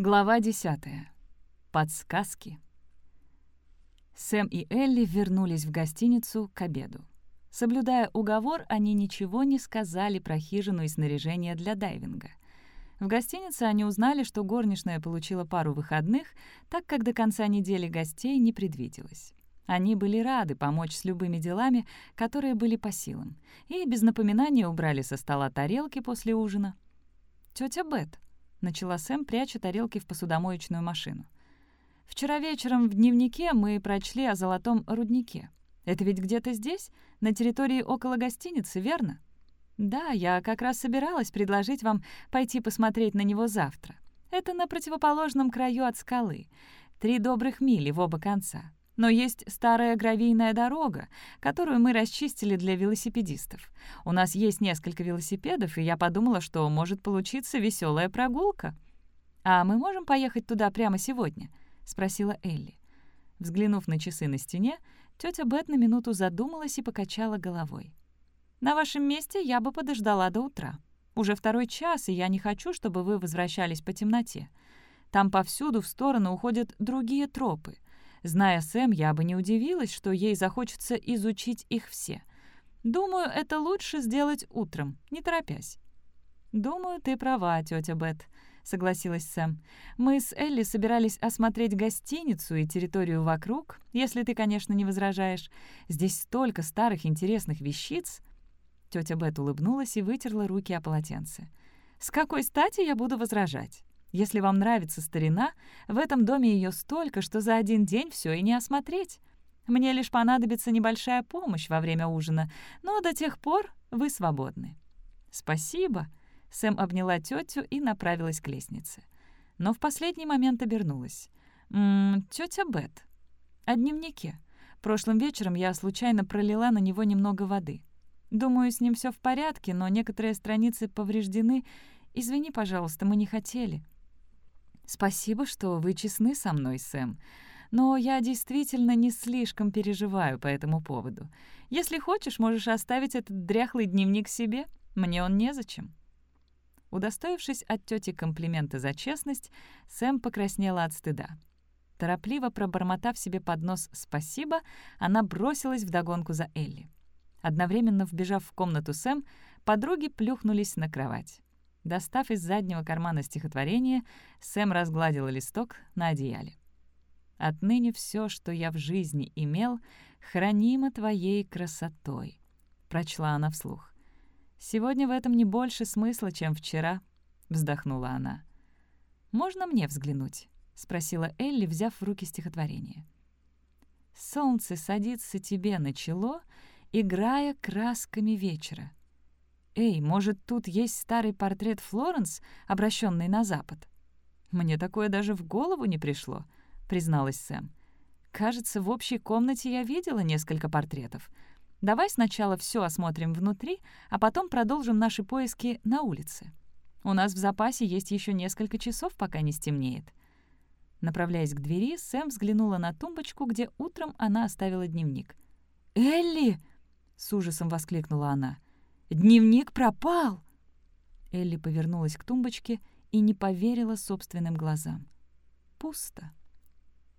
Глава 10. Подсказки. Сэм и Элли вернулись в гостиницу к обеду. Соблюдая уговор, они ничего не сказали про хижину и снаряжение для дайвинга. В гостинице они узнали, что горничная получила пару выходных, так как до конца недели гостей не предвиделось. Они были рады помочь с любыми делами, которые были по силам, и без напоминания убрали со стола тарелки после ужина. Тетя Бет», — начала Сэм, пряча тарелки в посудомоечную машину. «Вчера вечером в дневнике мы прочли о золотом руднике. Это ведь где-то здесь, на территории около гостиницы, верно?» «Да, я как раз собиралась предложить вам пойти посмотреть на него завтра. Это на противоположном краю от скалы. Три добрых мили в оба конца. Но есть старая гравийная дорога, которую мы расчистили для велосипедистов. У нас есть несколько велосипедов, и я подумала, что может получиться веселая прогулка. «А мы можем поехать туда прямо сегодня?» — спросила Элли. Взглянув на часы на стене, тетя Бет на минуту задумалась и покачала головой. «На вашем месте я бы подождала до утра. Уже второй час, и я не хочу, чтобы вы возвращались по темноте. Там повсюду в сторону уходят другие тропы — Зная Сэм, я бы не удивилась, что ей захочется изучить их все. Думаю, это лучше сделать утром, не торопясь. «Думаю, ты права, тетя Бет», — согласилась Сэм. «Мы с Элли собирались осмотреть гостиницу и территорию вокруг, если ты, конечно, не возражаешь. Здесь столько старых интересных вещиц». Тетя Бет улыбнулась и вытерла руки о полотенце. «С какой стати я буду возражать? Если вам нравится старина, в этом доме ее столько, что за один день все и не осмотреть. Мне лишь понадобится небольшая помощь во время ужина, но до тех пор вы свободны». «Спасибо», — Сэм обняла тетю и направилась к лестнице. Но в последний момент обернулась. «М тетя Бет, о дневнике. Прошлым вечером я случайно пролила на него немного воды. Думаю, с ним все в порядке, но некоторые страницы повреждены. Извини, пожалуйста, мы не хотели». «Спасибо, что вы честны со мной, Сэм. Но я действительно не слишком переживаю по этому поводу. Если хочешь, можешь оставить этот дряхлый дневник себе. Мне он незачем». Удостоившись от тети комплимента за честность, Сэм покраснела от стыда. Торопливо пробормотав себе под нос «спасибо», она бросилась вдогонку за Элли. Одновременно вбежав в комнату Сэм, подруги плюхнулись на кровать. Достав из заднего кармана стихотворение, Сэм разгладила листок на одеяле. «Отныне все, что я в жизни имел, хранимо твоей красотой», — прочла она вслух. «Сегодня в этом не больше смысла, чем вчера», — вздохнула она. «Можно мне взглянуть?» — спросила Элли, взяв в руки стихотворение. «Солнце садится тебе на чело, играя красками вечера. «Эй, может, тут есть старый портрет Флоренс, обращенный на запад?» «Мне такое даже в голову не пришло», — призналась Сэм. «Кажется, в общей комнате я видела несколько портретов. Давай сначала все осмотрим внутри, а потом продолжим наши поиски на улице. У нас в запасе есть еще несколько часов, пока не стемнеет». Направляясь к двери, Сэм взглянула на тумбочку, где утром она оставила дневник. «Элли!» — с ужасом воскликнула она — Дневник пропал!» Элли повернулась к тумбочке и не поверила собственным глазам. Пусто.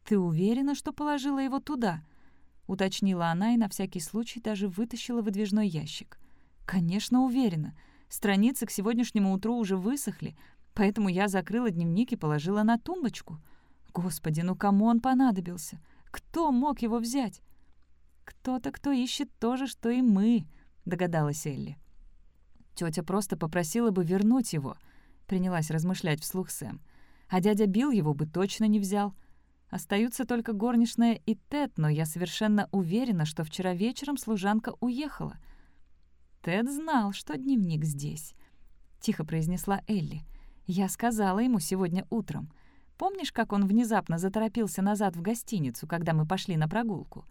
«Ты уверена, что положила его туда?» — уточнила она и на всякий случай даже вытащила выдвижной ящик. «Конечно, уверена. Страницы к сегодняшнему утру уже высохли, поэтому я закрыла дневник и положила на тумбочку. Господи, ну кому он понадобился? Кто мог его взять?» «Кто-то, кто ищет то же, что и мы», догадалась Элли. Тетя просто попросила бы вернуть его, принялась размышлять вслух Сэм. А дядя Билл его бы точно не взял. Остаются только горничная и Тед, но я совершенно уверена, что вчера вечером служанка уехала. Тед знал, что дневник здесь, тихо произнесла Элли. Я сказала ему сегодня утром. Помнишь, как он внезапно заторопился назад в гостиницу, когда мы пошли на прогулку?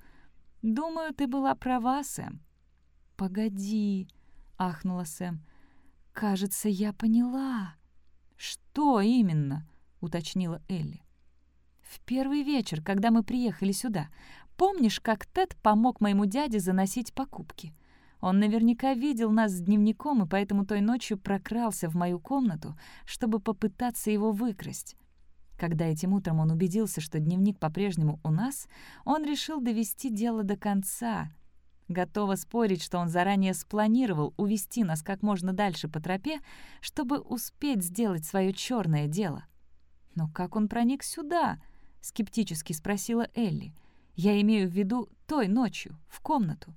Думаю, ты была права, Сэм. «Погоди», — ахнула Сэм. «Кажется, я поняла». «Что именно?» — уточнила Элли. «В первый вечер, когда мы приехали сюда, помнишь, как Тед помог моему дяде заносить покупки? Он наверняка видел нас с дневником и поэтому той ночью прокрался в мою комнату, чтобы попытаться его выкрасть. Когда этим утром он убедился, что дневник по-прежнему у нас, он решил довести дело до конца. Готова спорить, что он заранее спланировал увести нас как можно дальше по тропе, чтобы успеть сделать свое черное дело. «Но как он проник сюда?» — скептически спросила Элли. «Я имею в виду той ночью, в комнату.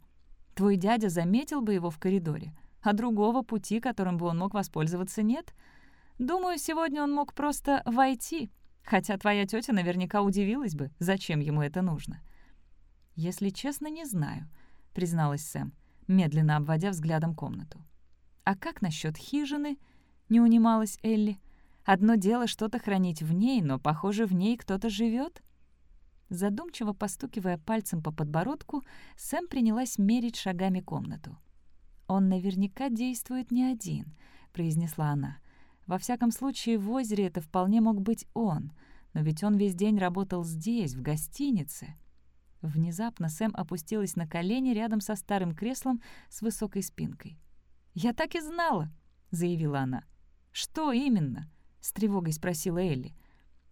Твой дядя заметил бы его в коридоре, а другого пути, которым бы он мог воспользоваться, нет. Думаю, сегодня он мог просто войти, Хотя твоя тетя наверняка удивилась бы, зачем ему это нужно. «Если честно, не знаю», — призналась Сэм, медленно обводя взглядом комнату. «А как насчет хижины?» — не унималась Элли. «Одно дело что-то хранить в ней, но, похоже, в ней кто-то живет. Задумчиво постукивая пальцем по подбородку, Сэм принялась мерить шагами комнату. «Он наверняка действует не один», — произнесла она. Во всяком случае, в озере это вполне мог быть он, но ведь он весь день работал здесь, в гостинице. Внезапно Сэм опустилась на колени рядом со старым креслом с высокой спинкой. «Я так и знала», — заявила она. «Что именно?» — с тревогой спросила Элли.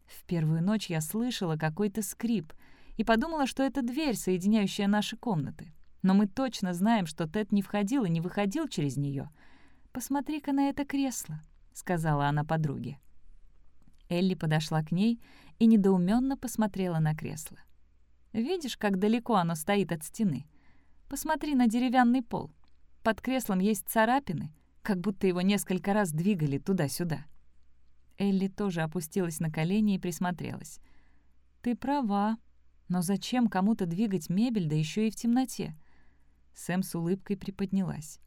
«В первую ночь я слышала какой-то скрип и подумала, что это дверь, соединяющая наши комнаты. Но мы точно знаем, что Тед не входил и не выходил через нее. Посмотри-ка на это кресло сказала она подруге. Элли подошла к ней и недоуменно посмотрела на кресло. «Видишь, как далеко оно стоит от стены? Посмотри на деревянный пол. Под креслом есть царапины, как будто его несколько раз двигали туда-сюда». Элли тоже опустилась на колени и присмотрелась. «Ты права. Но зачем кому-то двигать мебель, да еще и в темноте?» Сэм с улыбкой приподнялась.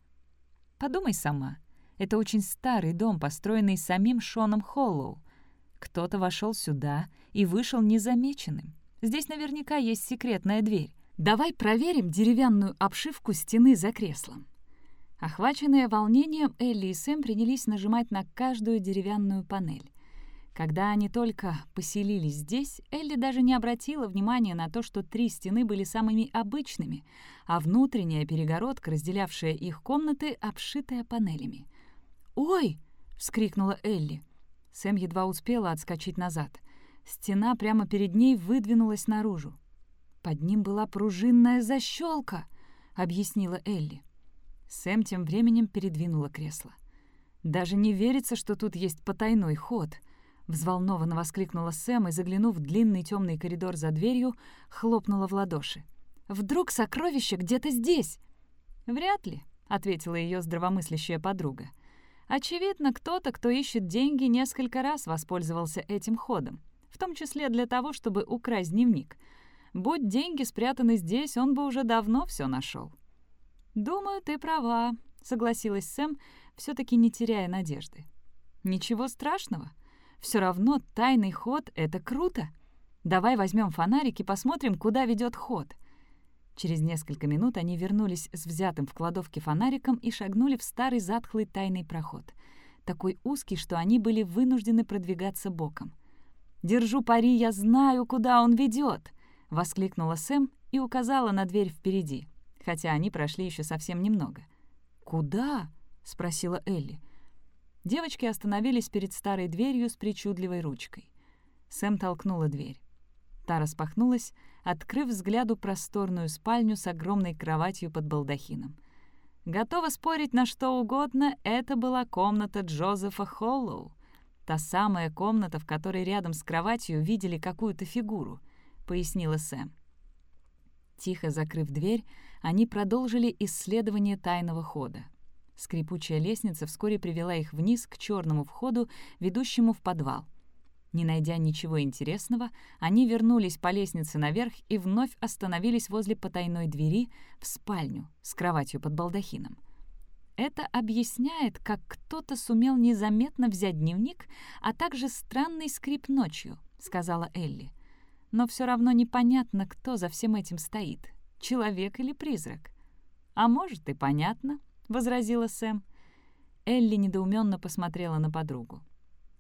«Подумай сама. Это очень старый дом, построенный самим Шоном Холлоу. Кто-то вошел сюда и вышел незамеченным. Здесь наверняка есть секретная дверь. Давай проверим деревянную обшивку стены за креслом. Охваченные волнением, Элли и Сэм принялись нажимать на каждую деревянную панель. Когда они только поселились здесь, Элли даже не обратила внимания на то, что три стены были самыми обычными, а внутренняя перегородка, разделявшая их комнаты, обшитая панелями. «Ой!» — вскрикнула Элли. Сэм едва успела отскочить назад. Стена прямо перед ней выдвинулась наружу. «Под ним была пружинная защелка, объяснила Элли. Сэм тем временем передвинула кресло. «Даже не верится, что тут есть потайной ход», — взволнованно воскликнула Сэм и, заглянув в длинный темный коридор за дверью, хлопнула в ладоши. «Вдруг сокровище где-то здесь?» «Вряд ли», — ответила ее здравомыслящая подруга. Очевидно, кто-то, кто ищет деньги, несколько раз воспользовался этим ходом, в том числе для того, чтобы украсть дневник. Будь деньги спрятаны здесь, он бы уже давно все нашел. «Думаю, ты права», — согласилась Сэм, все таки не теряя надежды. «Ничего страшного. Все равно тайный ход — это круто. Давай возьмем фонарик и посмотрим, куда ведет ход». Через несколько минут они вернулись с взятым в кладовке фонариком и шагнули в старый затхлый тайный проход. Такой узкий, что они были вынуждены продвигаться боком. «Держу пари, я знаю, куда он ведет! воскликнула Сэм и указала на дверь впереди, хотя они прошли еще совсем немного. «Куда?» — спросила Элли. Девочки остановились перед старой дверью с причудливой ручкой. Сэм толкнула дверь. Та распахнулась, открыв взгляду просторную спальню с огромной кроватью под балдахином. Готова спорить на что угодно, это была комната Джозефа Холлоу. Та самая комната, в которой рядом с кроватью видели какую-то фигуру, пояснила Сэм. Тихо закрыв дверь, они продолжили исследование тайного хода. Скрипучая лестница вскоре привела их вниз к черному входу, ведущему в подвал. Не найдя ничего интересного, они вернулись по лестнице наверх и вновь остановились возле потайной двери в спальню с кроватью под балдахином. Это объясняет, как кто-то сумел незаметно взять дневник, а также странный скрип ночью, сказала Элли. Но все равно непонятно, кто за всем этим стоит, человек или призрак. А может и понятно, возразила Сэм. Элли недоуменно посмотрела на подругу.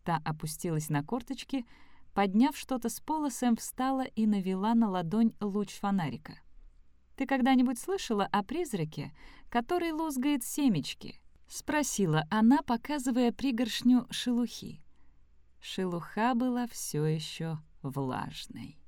Та опустилась на корточки. Подняв что-то с пола, Сэм встала и навела на ладонь луч фонарика. «Ты когда-нибудь слышала о призраке, который лузгает семечки?» — спросила она, показывая пригоршню шелухи. Шелуха была все еще влажной.